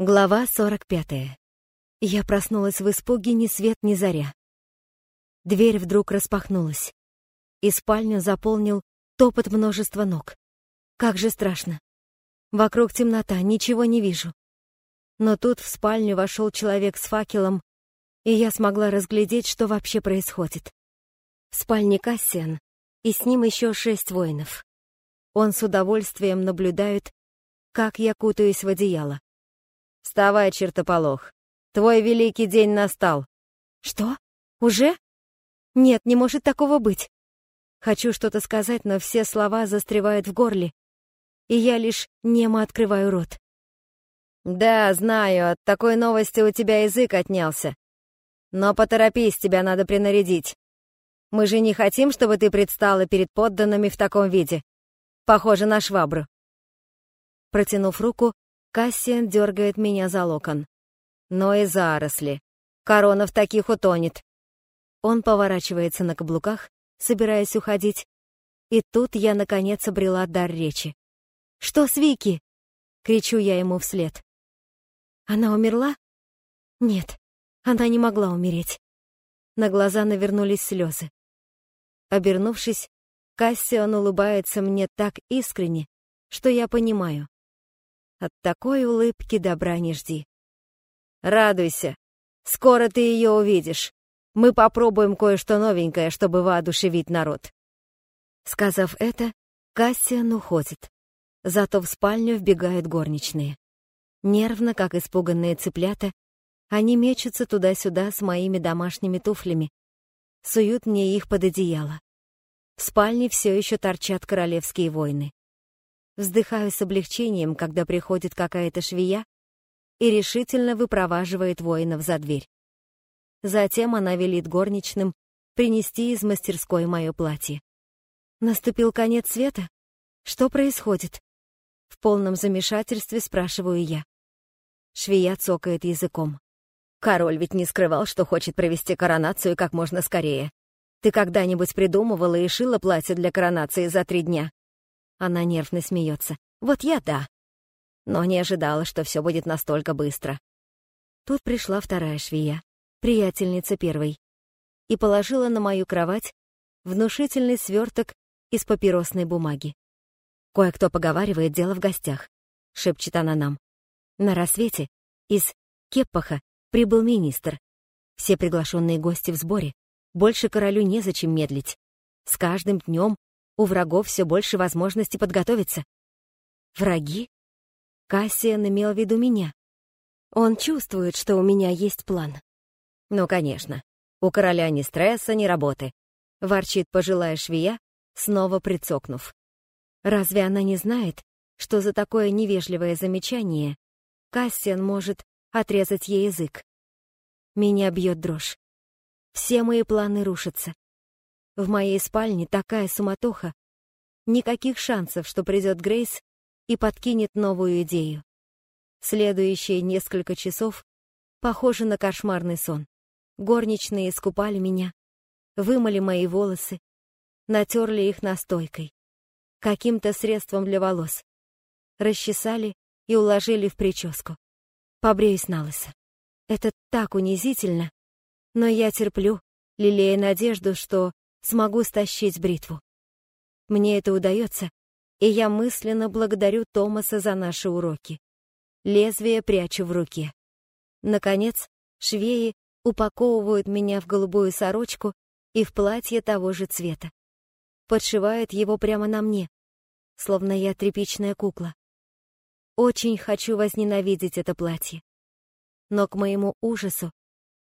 Глава 45. Я проснулась в испуге ни свет ни заря. Дверь вдруг распахнулась, и спальню заполнил топот множества ног. Как же страшно. Вокруг темнота, ничего не вижу. Но тут в спальню вошел человек с факелом, и я смогла разглядеть, что вообще происходит. В спальне Кассиан, и с ним еще шесть воинов. Он с удовольствием наблюдает, как я кутаюсь в одеяло. Вставай, чертополох. Твой великий день настал. Что? Уже? Нет, не может такого быть. Хочу что-то сказать, но все слова застревают в горле, и я лишь немо открываю рот. Да, знаю, от такой новости у тебя язык отнялся. Но поторопись, тебя надо принарядить. Мы же не хотим, чтобы ты предстала перед подданными в таком виде. Похоже на швабру. Протянув руку, Кассиан дергает меня за локон. Но и заросли. Корона в таких утонет. Он поворачивается на каблуках, собираясь уходить. И тут я, наконец, обрела дар речи. «Что с Вики?» — кричу я ему вслед. «Она умерла?» «Нет, она не могла умереть». На глаза навернулись слезы. Обернувшись, Кассиан улыбается мне так искренне, что я понимаю. От такой улыбки добра не жди. Радуйся. Скоро ты ее увидишь. Мы попробуем кое-что новенькое, чтобы воодушевить народ. Сказав это, Кассиан уходит. Зато в спальню вбегают горничные. Нервно, как испуганные цыплята, они мечутся туда-сюда с моими домашними туфлями, суют мне их под одеяло. В спальне все еще торчат королевские войны. Вздыхаю с облегчением, когда приходит какая-то швея и решительно выпроваживает воинов за дверь. Затем она велит горничным принести из мастерской мое платье. Наступил конец света? Что происходит? В полном замешательстве спрашиваю я. Швея цокает языком. Король ведь не скрывал, что хочет провести коронацию как можно скорее. Ты когда-нибудь придумывала и шила платье для коронации за три дня? Она нервно смеется. Вот я да. Но не ожидала, что все будет настолько быстро. Тут пришла вторая швея, приятельница первой, и положила на мою кровать внушительный сверток из папиросной бумаги. «Кое-кто поговаривает дело в гостях», — шепчет она нам. На рассвете из Кеппаха прибыл министр. Все приглашенные гости в сборе. Больше королю незачем медлить. С каждым днем у врагов все больше возможностей подготовиться. Враги? Кассиан имел в виду меня. Он чувствует, что у меня есть план. Ну, конечно. У короля ни стресса, ни работы. Ворчит пожилая швея, снова прицокнув. Разве она не знает, что за такое невежливое замечание Кассиан может отрезать ей язык? Меня бьет дрожь. Все мои планы рушатся. В моей спальне такая суматоха. Никаких шансов, что придет Грейс и подкинет новую идею. Следующие несколько часов похожи на кошмарный сон. Горничные искупали меня, вымыли мои волосы, натерли их настойкой, каким-то средством для волос, расчесали и уложили в прическу. Побреюсь на лысо. Это так унизительно, но я терплю, лелея надежду, что смогу стащить бритву. Мне это удается, и я мысленно благодарю Томаса за наши уроки. Лезвие прячу в руке. Наконец, швеи упаковывают меня в голубую сорочку и в платье того же цвета. Подшивают его прямо на мне, словно я тряпичная кукла. Очень хочу возненавидеть это платье. Но к моему ужасу,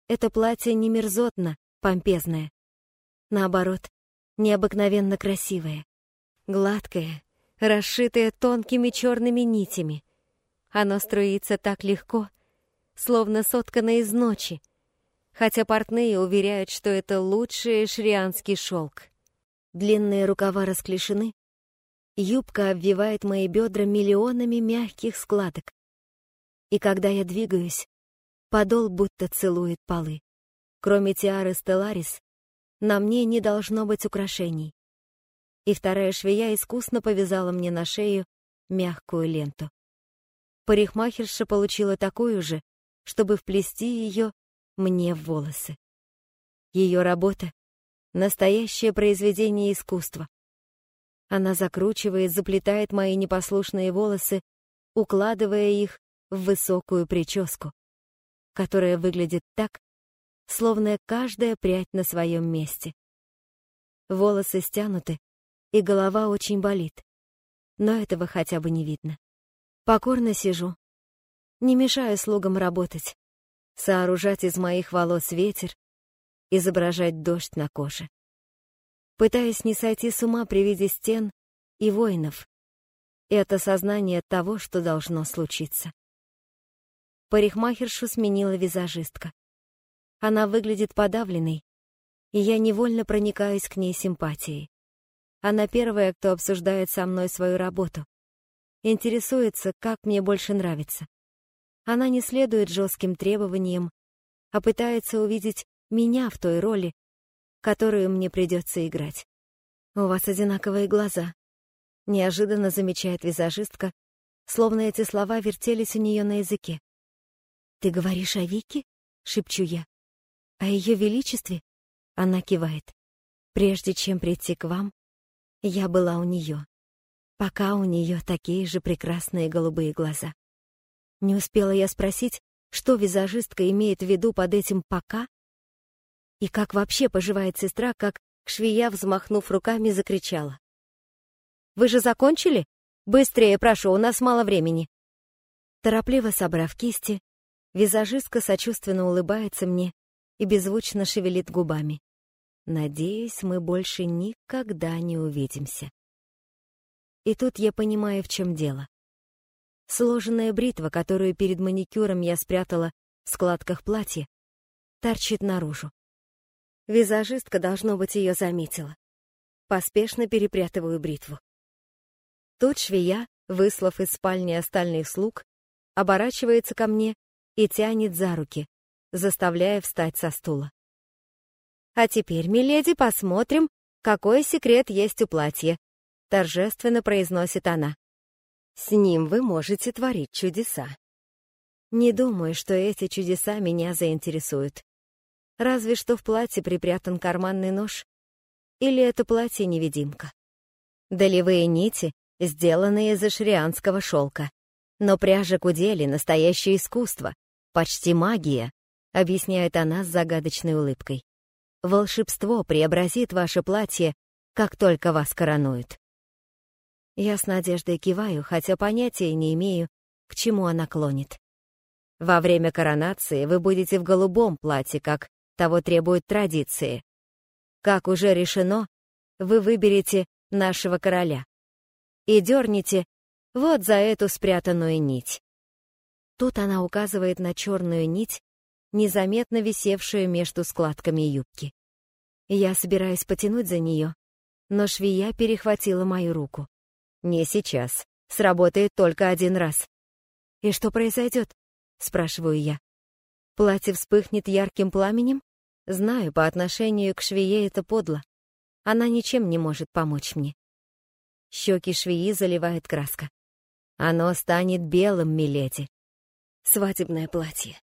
это платье не мерзотно, помпезное наоборот, необыкновенно красивое, гладкое, расшитое тонкими черными нитями. Оно струится так легко, словно соткано из ночи, хотя портные уверяют, что это лучший шрианский шелк. Длинные рукава расклешены, юбка обвивает мои бедра миллионами мягких складок. И когда я двигаюсь, подол будто целует полы. Кроме тиары Стелларис, на мне не должно быть украшений. И вторая швея искусно повязала мне на шею мягкую ленту. Парикмахерша получила такую же, чтобы вплести ее мне в волосы. Ее работа — настоящее произведение искусства. Она закручивает, заплетает мои непослушные волосы, укладывая их в высокую прическу, которая выглядит так, словно каждая прядь на своем месте. Волосы стянуты, и голова очень болит, но этого хотя бы не видно. Покорно сижу. Не мешаю слугам работать. Сооружать из моих волос ветер, изображать дождь на коже. Пытаясь не сойти с ума при виде стен и воинов. Это сознание того, что должно случиться. Парикмахершу сменила визажистка. Она выглядит подавленной, и я невольно проникаюсь к ней симпатией. Она первая, кто обсуждает со мной свою работу, интересуется, как мне больше нравится. Она не следует жестким требованиям, а пытается увидеть меня в той роли, которую мне придется играть. «У вас одинаковые глаза», — неожиданно замечает визажистка, словно эти слова вертелись у нее на языке. «Ты говоришь о Вике?» — шепчу я. «О ее величестве?» — она кивает. «Прежде чем прийти к вам, я была у нее пока у нее такие же прекрасные голубые глаза. Не успела я спросить, что визажистка имеет в виду под этим «пока», и как вообще поживает сестра, как швея, взмахнув руками, закричала. «Вы же закончили? Быстрее, прошу, у нас мало времени». Торопливо собрав кисти, визажистка сочувственно улыбается мне и беззвучно шевелит губами. Надеюсь, мы больше никогда не увидимся. И тут я понимаю, в чем дело. Сложенная бритва, которую перед маникюром я спрятала в складках платья, торчит наружу. Визажистка, должно быть, ее заметила. Поспешно перепрятываю бритву. Тут швея, выслав из спальни остальных слуг, оборачивается ко мне и тянет за руки, заставляя встать со стула. А теперь, миледи, посмотрим, какой секрет есть у платья, торжественно произносит она. С ним вы можете творить чудеса. Не думаю, что эти чудеса меня заинтересуют. Разве что в платье припрятан карманный нож. Или это платье-невидимка. Долевые нити, сделанные из ашрианского шелка. Но пряжа кудели — настоящее искусство, почти магия, объясняет она с загадочной улыбкой. Волшебство преобразит ваше платье, как только вас коронуют. Я с надеждой киваю, хотя понятия не имею, к чему она клонит. Во время коронации вы будете в голубом платье, как того требуют традиции. Как уже решено, вы выберете нашего короля и дернете вот за эту спрятанную нить. Тут она указывает на черную нить, незаметно висевшую между складками юбки. Я собираюсь потянуть за нее, но швея перехватила мою руку. Не сейчас. Сработает только один раз. И что произойдет? Спрашиваю я. Платье вспыхнет ярким пламенем? Знаю, по отношению к швее это подло. Она ничем не может помочь мне. Щеки швеи заливает краска. Оно станет белым, миледи. Свадебное платье.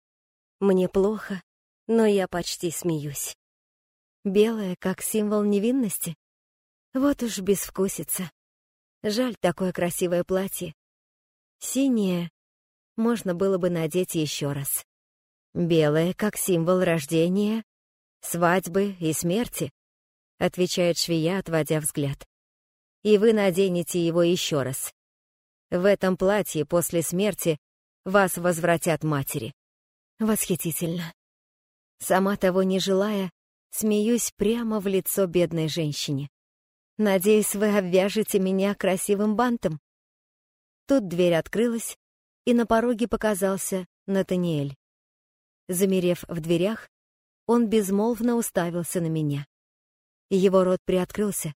Мне плохо, но я почти смеюсь. Белое, как символ невинности? Вот уж безвкусица. Жаль такое красивое платье. Синее можно было бы надеть еще раз. Белое, как символ рождения, свадьбы и смерти, отвечает швея, отводя взгляд. И вы наденете его еще раз. В этом платье после смерти вас возвратят матери. Восхитительно. Сама того не желая, смеюсь прямо в лицо бедной женщине. Надеюсь, вы обвяжете меня красивым бантом. Тут дверь открылась, и на пороге показался Натаниэль. Замерев в дверях, он безмолвно уставился на меня. Его рот приоткрылся,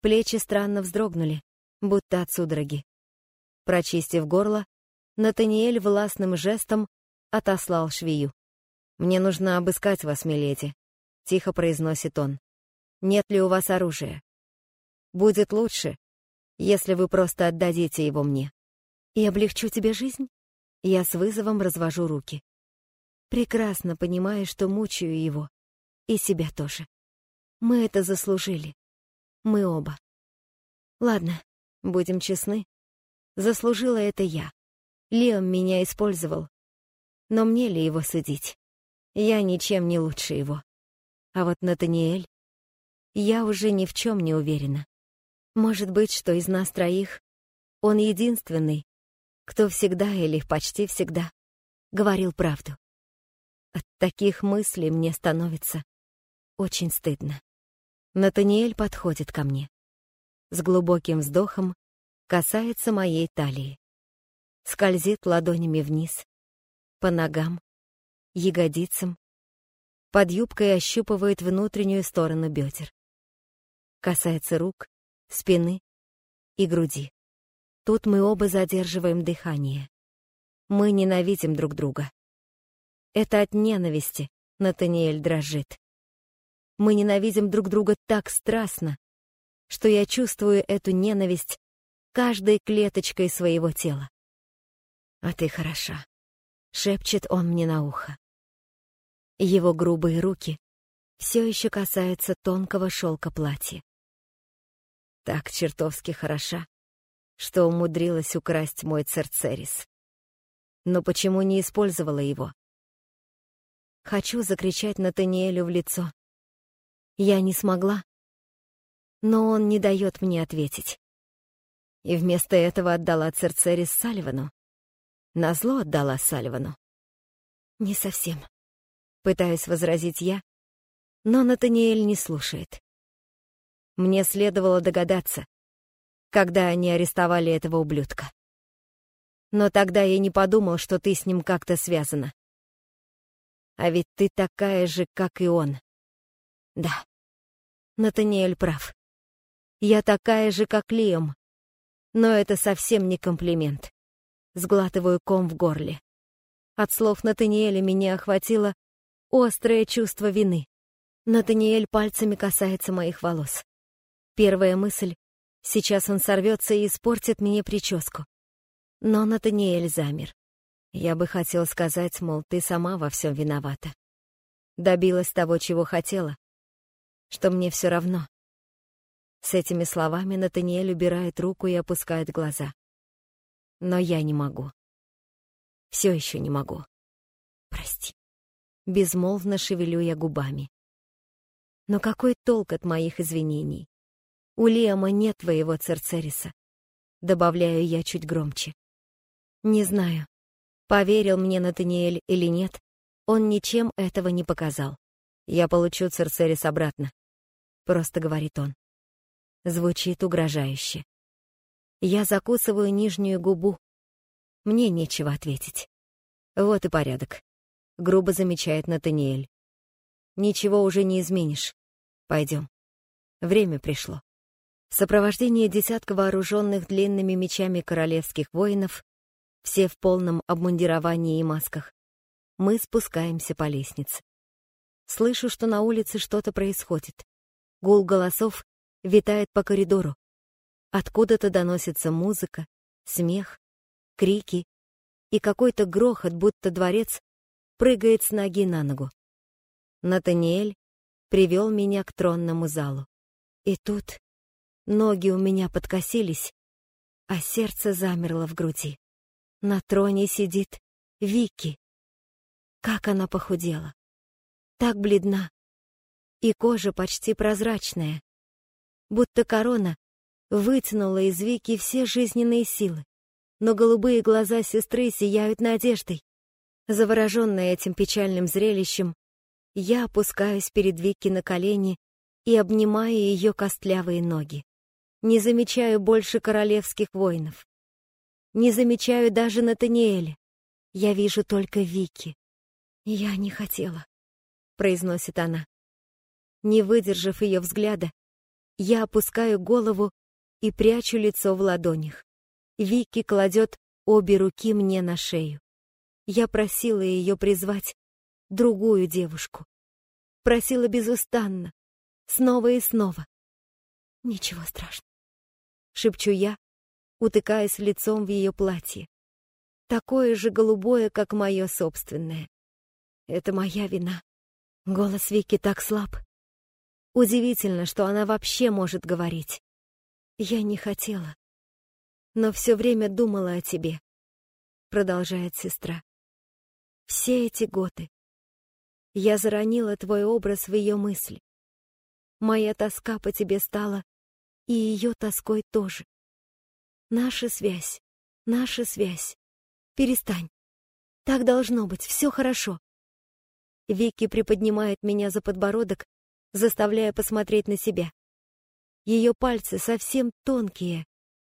плечи странно вздрогнули, будто от судороги. Прочистив горло, Натаниэль властным жестом отослал швею. «Мне нужно обыскать вас, миледи», — тихо произносит он. «Нет ли у вас оружия?» Будет лучше, если вы просто отдадите его мне. И облегчу тебе жизнь? Я с вызовом развожу руки. Прекрасно понимаю, что мучаю его. И себя тоже. Мы это заслужили. Мы оба. Ладно, будем честны. Заслужила это я. Леом меня использовал. Но мне ли его судить? Я ничем не лучше его. А вот Натаниэль... Я уже ни в чем не уверена. Может быть, что из нас троих он единственный, кто всегда или почти всегда говорил правду. От таких мыслей мне становится очень стыдно. Натаниэль подходит ко мне. С глубоким вздохом касается моей талии. Скользит ладонями вниз, по ногам, ягодицам, под юбкой ощупывает внутреннюю сторону бедер. Касается рук, спины и груди. Тут мы оба задерживаем дыхание. Мы ненавидим друг друга. Это от ненависти Натаниэль дрожит. Мы ненавидим друг друга так страстно, что я чувствую эту ненависть каждой клеточкой своего тела. «А ты хороша», — шепчет он мне на ухо. Его грубые руки все еще касаются тонкого шелка платья. Так чертовски хороша, что умудрилась украсть мой Церцерис. Но почему не использовала его? Хочу закричать Натаниэлю в лицо. Я не смогла, но он не дает мне ответить. И вместо этого отдала Церцерис Салливану. Назло отдала Салливану. Не совсем. Пытаюсь возразить я, но Натаниэль не слушает. Мне следовало догадаться, когда они арестовали этого ублюдка. Но тогда я не подумал, что ты с ним как-то связана. А ведь ты такая же, как и он. Да, Натаниэль прав. Я такая же, как Лиам. Но это совсем не комплимент. Сглатываю ком в горле. От слов Натаниэля меня охватило острое чувство вины. Натаниэль пальцами касается моих волос. Первая мысль Сейчас он сорвется и испортит мне прическу. Но Натаниэль замер. Я бы хотел сказать, мол, ты сама во всем виновата. Добилась того, чего хотела. Что мне все равно. С этими словами Натаниэль убирает руку и опускает глаза. Но я не могу. Все еще не могу. Прости. Безмолвно шевелю я губами. Но какой толк от моих извинений? У Лиама нет твоего Церцериса. Добавляю я чуть громче. Не знаю, поверил мне Натаниэль или нет, он ничем этого не показал. Я получу Церцерис обратно. Просто говорит он. Звучит угрожающе. Я закусываю нижнюю губу. Мне нечего ответить. Вот и порядок. Грубо замечает Натаниэль. Ничего уже не изменишь. Пойдем. Время пришло. В сопровождении десятка вооруженных длинными мечами королевских воинов, все в полном обмундировании и масках, мы спускаемся по лестнице. Слышу, что на улице что-то происходит. Гул голосов витает по коридору. Откуда-то доносится музыка, смех, крики и какой-то грохот, будто дворец прыгает с ноги на ногу. Натаниэль привел меня к тронному залу. И тут Ноги у меня подкосились, а сердце замерло в груди. На троне сидит Вики. Как она похудела. Так бледна. И кожа почти прозрачная. Будто корона вытянула из Вики все жизненные силы. Но голубые глаза сестры сияют надеждой. Завороженная этим печальным зрелищем, я опускаюсь перед Вики на колени и обнимаю ее костлявые ноги. Не замечаю больше королевских воинов. Не замечаю даже Натаниэля. Я вижу только Вики. «Я не хотела», — произносит она. Не выдержав ее взгляда, я опускаю голову и прячу лицо в ладонях. Вики кладет обе руки мне на шею. Я просила ее призвать другую девушку. Просила безустанно, снова и снова. Ничего страшного. — шепчу я, утыкаясь лицом в ее платье. такое же голубое, как мое собственное. Это моя вина. Голос Вики так слаб. Удивительно, что она вообще может говорить. Я не хотела, но все время думала о тебе, продолжает сестра. Все эти годы я заронила твой образ в ее мысли. Моя тоска по тебе стала и ее тоской тоже. Наша связь, наша связь. Перестань. Так должно быть, все хорошо. Вики приподнимает меня за подбородок, заставляя посмотреть на себя. Ее пальцы совсем тонкие,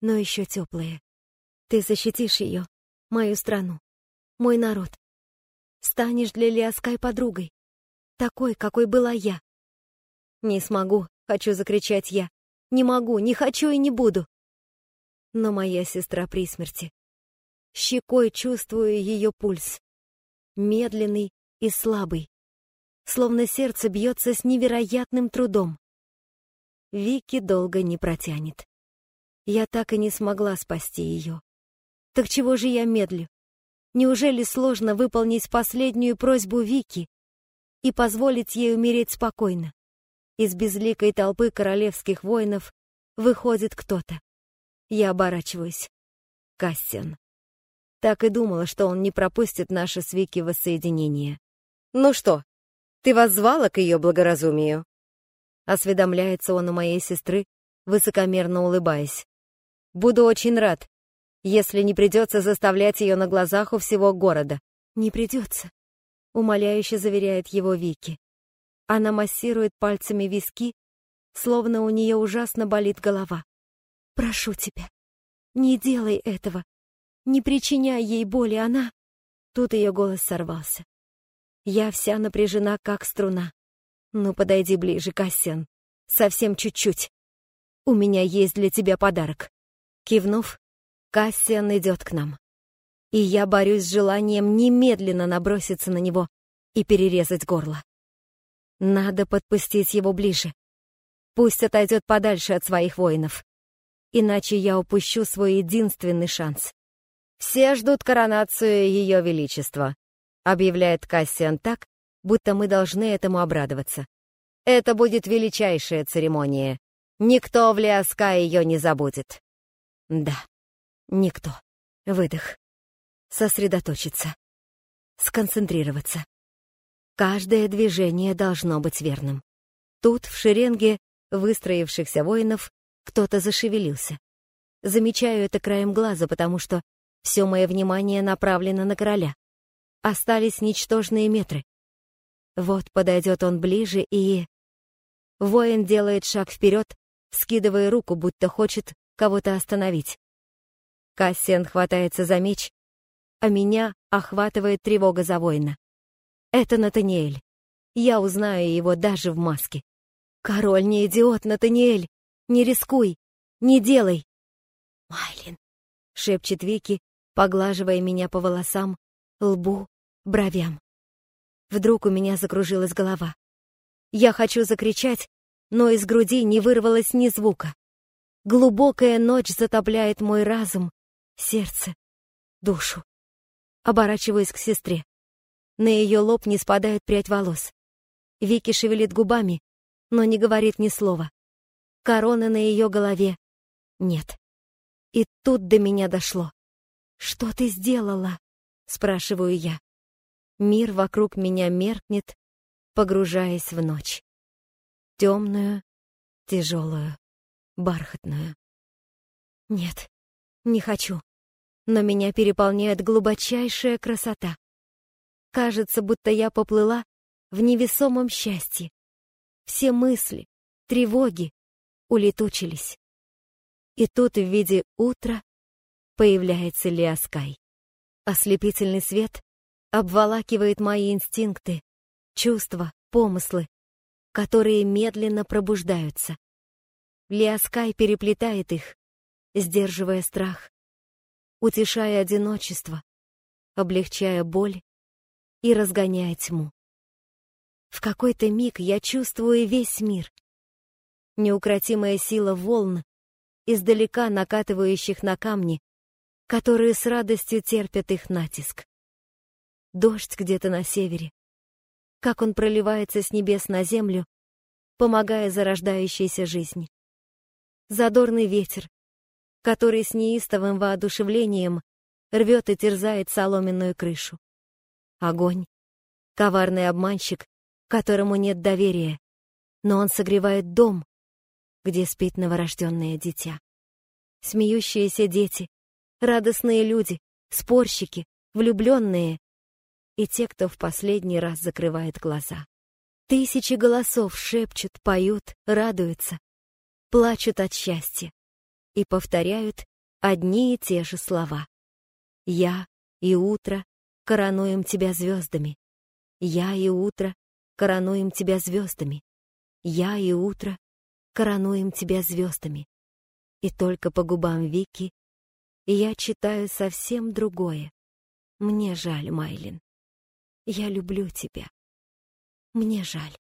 но еще теплые. Ты защитишь ее, мою страну, мой народ. Станешь для Лиаскай подругой, такой, какой была я. Не смогу, хочу закричать я. Не могу, не хочу и не буду. Но моя сестра при смерти. Щекой чувствую ее пульс. Медленный и слабый. Словно сердце бьется с невероятным трудом. Вики долго не протянет. Я так и не смогла спасти ее. Так чего же я медлю? Неужели сложно выполнить последнюю просьбу Вики и позволить ей умереть спокойно? Из безликой толпы королевских воинов выходит кто-то. Я оборачиваюсь. Кассиан. Так и думала, что он не пропустит наше с Вики воссоединение. «Ну что, ты воззвала к ее благоразумию?» Осведомляется он у моей сестры, высокомерно улыбаясь. «Буду очень рад, если не придется заставлять ее на глазах у всего города». «Не придется», — умоляюще заверяет его Вики. Она массирует пальцами виски, словно у нее ужасно болит голова. «Прошу тебя, не делай этого. Не причиняй ей боли, она...» Тут ее голос сорвался. Я вся напряжена, как струна. «Ну, подойди ближе, Кассиан. Совсем чуть-чуть. У меня есть для тебя подарок». Кивнув, Кассиан идет к нам. И я борюсь с желанием немедленно наброситься на него и перерезать горло. Надо подпустить его ближе. Пусть отойдет подальше от своих воинов. Иначе я упущу свой единственный шанс. «Все ждут коронацию Ее Величества», — объявляет Кассиан так, будто мы должны этому обрадоваться. «Это будет величайшая церемония. Никто в Лиаска ее не забудет». «Да, никто». Выдох. Сосредоточиться. Сконцентрироваться. Каждое движение должно быть верным. Тут, в шеренге выстроившихся воинов, кто-то зашевелился. Замечаю это краем глаза, потому что все мое внимание направлено на короля. Остались ничтожные метры. Вот подойдет он ближе и... Воин делает шаг вперед, скидывая руку, будто хочет кого-то остановить. Кассиан хватается за меч, а меня охватывает тревога за воина. Это Натаниэль. Я узнаю его даже в маске. Король не идиот, Натаниэль. Не рискуй, не делай. Майлин, шепчет Вики, поглаживая меня по волосам, лбу, бровям. Вдруг у меня закружилась голова. Я хочу закричать, но из груди не вырвалось ни звука. Глубокая ночь затопляет мой разум, сердце, душу. Оборачиваюсь к сестре. На ее лоб не спадает прядь волос. Вики шевелит губами, но не говорит ни слова. Корона на ее голове нет. И тут до меня дошло. «Что ты сделала?» — спрашиваю я. Мир вокруг меня меркнет, погружаясь в ночь. Темную, тяжелую, бархатную. Нет, не хочу. Но меня переполняет глубочайшая красота. Кажется, будто я поплыла в невесомом счастье. Все мысли, тревоги улетучились. И тут в виде утра появляется Лиаскай. Ослепительный свет обволакивает мои инстинкты, чувства, помыслы, которые медленно пробуждаются. Лиаскай переплетает их, сдерживая страх, утешая одиночество, облегчая боль и разгоняя тьму. В какой-то миг я чувствую весь мир. Неукротимая сила волн, издалека накатывающих на камни, которые с радостью терпят их натиск. Дождь где-то на севере. Как он проливается с небес на землю, помогая зарождающейся жизни. Задорный ветер, который с неистовым воодушевлением рвет и терзает соломенную крышу. Огонь, коварный обманщик, которому нет доверия, но он согревает дом, где спит новорожденное дитя. Смеющиеся дети, радостные люди, спорщики, влюбленные и те, кто в последний раз закрывает глаза. Тысячи голосов шепчут, поют, радуются, плачут от счастья и повторяют одни и те же слова. «Я и утро коронуем тебя звездами. Я и утро коронуем тебя звездами. Я и утро коронуем тебя звездами. И только по губам Вики я читаю совсем другое. Мне жаль, Майлин. Я люблю тебя. Мне жаль.